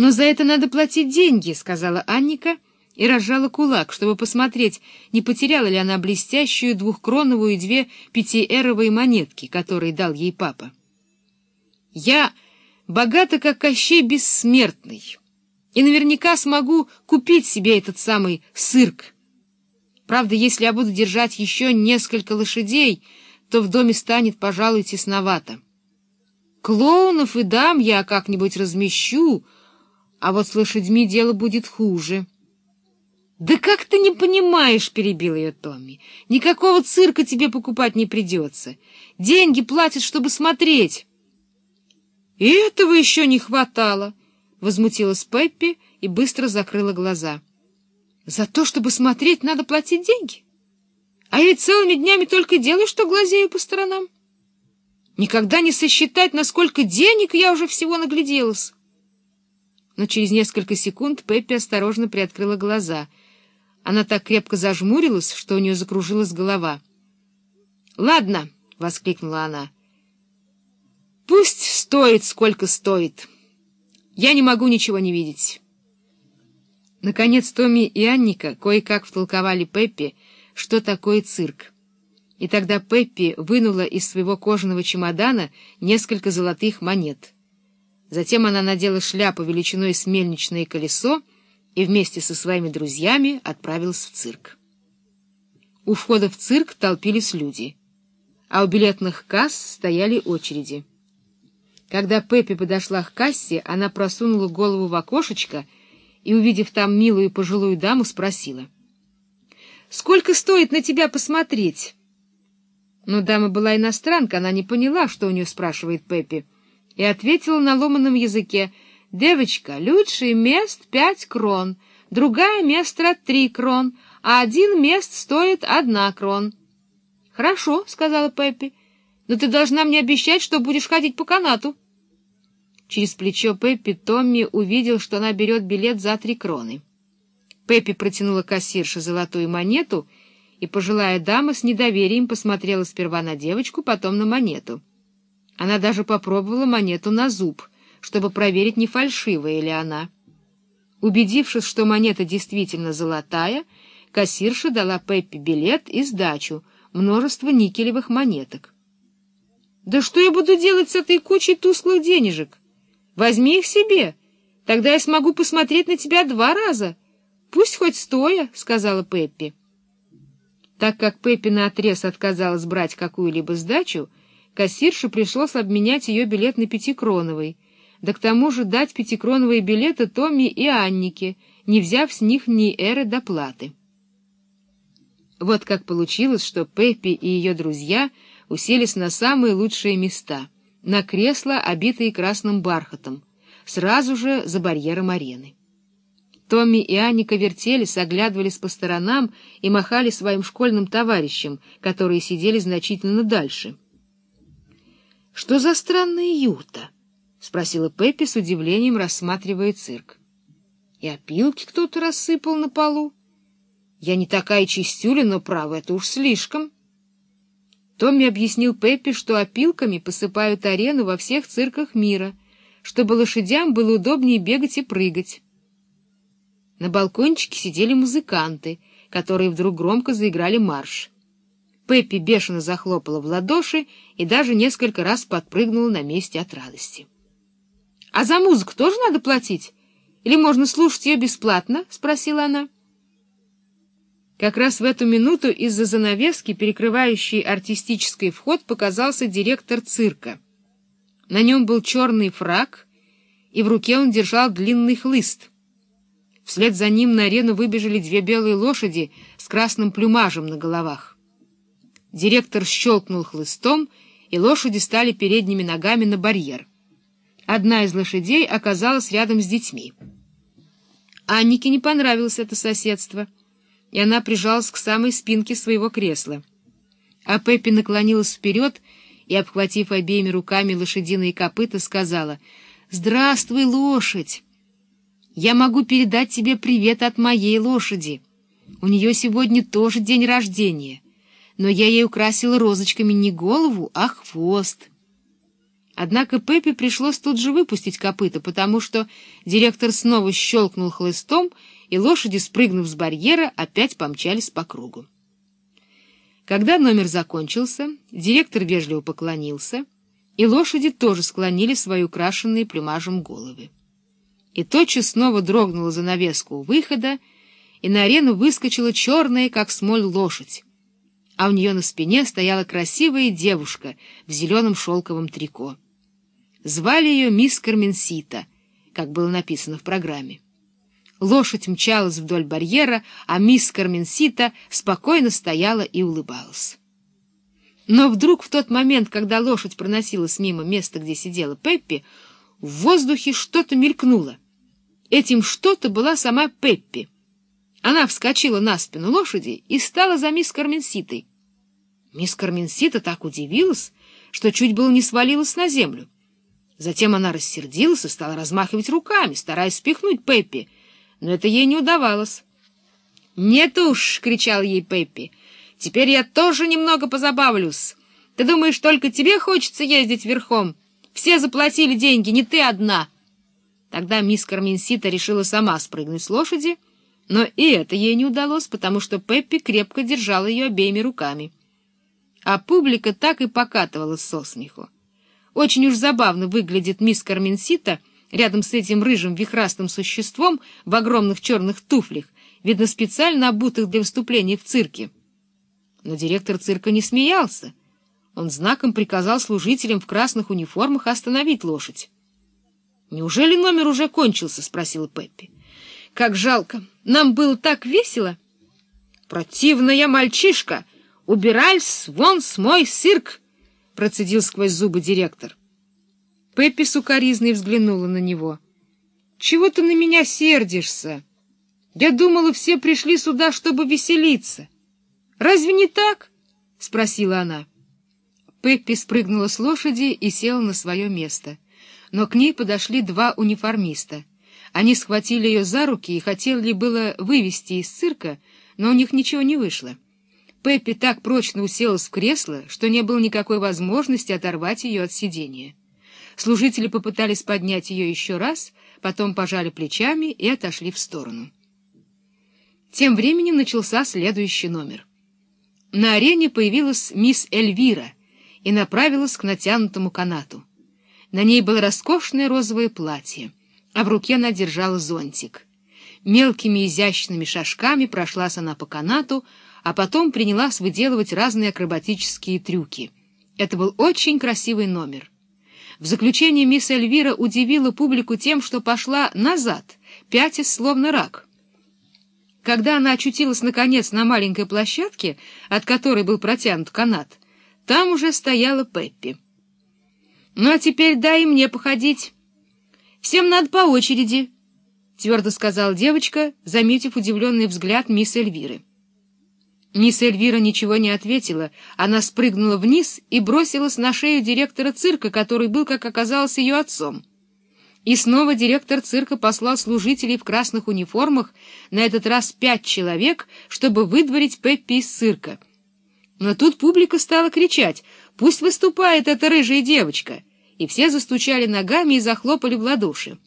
«Но за это надо платить деньги», — сказала Анника и разжала кулак, чтобы посмотреть, не потеряла ли она блестящую двухкроновую и две пятиэровые монетки, которые дал ей папа. «Я богата, как Кощей Бессмертный, и наверняка смогу купить себе этот самый цирк. Правда, если я буду держать еще несколько лошадей, то в доме станет, пожалуй, тесновато. Клоунов и дам я как-нибудь размещу, а вот с лошадьми дело будет хуже. — Да как ты не понимаешь, — перебил ее Томми, — никакого цирка тебе покупать не придется. Деньги платят, чтобы смотреть. — И этого еще не хватало, — возмутилась Пеппи и быстро закрыла глаза. — За то, чтобы смотреть, надо платить деньги? А я ведь целыми днями только делаю, что глазею по сторонам. Никогда не сосчитать, насколько денег я уже всего нагляделась но через несколько секунд Пеппи осторожно приоткрыла глаза. Она так крепко зажмурилась, что у нее закружилась голова. «Ладно!» — воскликнула она. «Пусть стоит, сколько стоит. Я не могу ничего не видеть». Наконец Томми и Анника кое-как втолковали Пеппи, что такое цирк. И тогда Пеппи вынула из своего кожаного чемодана несколько золотых монет — Затем она надела шляпу величиной с мельничное колесо и вместе со своими друзьями отправилась в цирк. У входа в цирк толпились люди, а у билетных касс стояли очереди. Когда Пеппи подошла к кассе, она просунула голову в окошечко и, увидев там милую пожилую даму, спросила. — Сколько стоит на тебя посмотреть? Но дама была иностранка, она не поняла, что у нее спрашивает Пеппи и ответила на ломаном языке, «Девочка, лучший мест пять крон, другая место три крон, а один мест стоит одна крон». «Хорошо», — сказала Пеппи, — «но ты должна мне обещать, что будешь ходить по канату». Через плечо Пеппи Томми увидел, что она берет билет за три кроны. Пеппи протянула кассирше золотую монету, и пожилая дама с недоверием посмотрела сперва на девочку, потом на монету. Она даже попробовала монету на зуб, чтобы проверить, не фальшивая ли она. Убедившись, что монета действительно золотая, кассирша дала Пеппи билет и сдачу, множество никелевых монеток. «Да что я буду делать с этой кучей тусклых денежек? Возьми их себе, тогда я смогу посмотреть на тебя два раза. Пусть хоть стоя», — сказала Пеппи. Так как Пеппи наотрез отказалась брать какую-либо сдачу, кассирше пришлось обменять ее билет на пятикроновый, да к тому же дать пятикроновые билеты Томми и Аннике, не взяв с них ни эры доплаты. Вот как получилось, что Пеппи и ее друзья уселись на самые лучшие места, на кресла, обитые красным бархатом, сразу же за барьером арены. Томми и Анника вертелись, оглядывались по сторонам и махали своим школьным товарищам, которые сидели значительно дальше — что за странная юрта? — спросила Пеппи с удивлением, рассматривая цирк. — И опилки кто-то рассыпал на полу. Я не такая чистюля, но, право, это уж слишком. Томми объяснил Пеппи, что опилками посыпают арену во всех цирках мира, чтобы лошадям было удобнее бегать и прыгать. На балкончике сидели музыканты, которые вдруг громко заиграли марш. Пеппи бешено захлопала в ладоши и даже несколько раз подпрыгнула на месте от радости. — А за музыку тоже надо платить? Или можно слушать ее бесплатно? — спросила она. Как раз в эту минуту из-за занавески, перекрывающей артистический вход, показался директор цирка. На нем был черный фраг, и в руке он держал длинный хлыст. Вслед за ним на арену выбежали две белые лошади с красным плюмажем на головах. Директор щелкнул хлыстом, и лошади стали передними ногами на барьер. Одна из лошадей оказалась рядом с детьми. Аннике не понравилось это соседство, и она прижалась к самой спинке своего кресла. А Пеппи наклонилась вперед и, обхватив обеими руками лошадиные копыта, сказала «Здравствуй, лошадь! Я могу передать тебе привет от моей лошади. У нее сегодня тоже день рождения» но я ей украсила розочками не голову, а хвост. Однако Пеппи пришлось тут же выпустить копыта, потому что директор снова щелкнул хлыстом, и лошади, спрыгнув с барьера, опять помчались по кругу. Когда номер закончился, директор вежливо поклонился, и лошади тоже склонили свои украшенные плюмажем головы. И тотчас снова дрогнула занавеска у выхода, и на арену выскочила черная, как смоль, лошадь, а у нее на спине стояла красивая девушка в зеленом шелковом трико. Звали ее мисс Карменсита, как было написано в программе. Лошадь мчалась вдоль барьера, а мисс Карменсита спокойно стояла и улыбалась. Но вдруг в тот момент, когда лошадь проносилась мимо места, где сидела Пеппи, в воздухе что-то мелькнуло. Этим что-то была сама Пеппи. Она вскочила на спину лошади и стала за мисс Карменситой. Мисс Карменсита так удивилась, что чуть было не свалилась на землю. Затем она рассердилась и стала размахивать руками, стараясь спихнуть Пеппи, но это ей не удавалось. «Нет уж!» — кричал ей Пеппи. «Теперь я тоже немного позабавлюсь. Ты думаешь, только тебе хочется ездить верхом? Все заплатили деньги, не ты одна!» Тогда мисс Карменсита решила сама спрыгнуть с лошади, но и это ей не удалось, потому что Пеппи крепко держала ее обеими руками а публика так и покатывалась со смеху. Очень уж забавно выглядит мисс Карменсита рядом с этим рыжим вихрастым существом в огромных черных туфлях, видно, специально обутых для выступления в цирке. Но директор цирка не смеялся. Он знаком приказал служителям в красных униформах остановить лошадь. «Неужели номер уже кончился?» — спросила Пеппи. «Как жалко! Нам было так весело!» «Противная мальчишка!» «Убирайся вон с мой цирк!» — процедил сквозь зубы директор. Пеппи сукоризной взглянула на него. «Чего ты на меня сердишься? Я думала, все пришли сюда, чтобы веселиться. Разве не так?» — спросила она. Пеппи спрыгнула с лошади и села на свое место. Но к ней подошли два униформиста. Они схватили ее за руки и хотели было вывести из цирка, но у них ничего не вышло. Пеппи так прочно уселась в кресло, что не было никакой возможности оторвать ее от сидения. Служители попытались поднять ее еще раз, потом пожали плечами и отошли в сторону. Тем временем начался следующий номер. На арене появилась мисс Эльвира и направилась к натянутому канату. На ней было роскошное розовое платье, а в руке она держала зонтик. Мелкими изящными шажками прошлась она по канату, а потом принялась выделывать разные акробатические трюки. Это был очень красивый номер. В заключение мисс Эльвира удивила публику тем, что пошла назад, пятясь словно рак. Когда она очутилась, наконец, на маленькой площадке, от которой был протянут канат, там уже стояла Пеппи. «Ну, а теперь дай мне походить. Всем надо по очереди», — твердо сказала девочка, заметив удивленный взгляд мисс Эльвиры. Мисс Эльвира ничего не ответила. Она спрыгнула вниз и бросилась на шею директора цирка, который был, как оказалось, ее отцом. И снова директор цирка послал служителей в красных униформах, на этот раз пять человек, чтобы выдворить Пеппи из цирка. Но тут публика стала кричать «Пусть выступает эта рыжая девочка!» И все застучали ногами и захлопали в ладоши.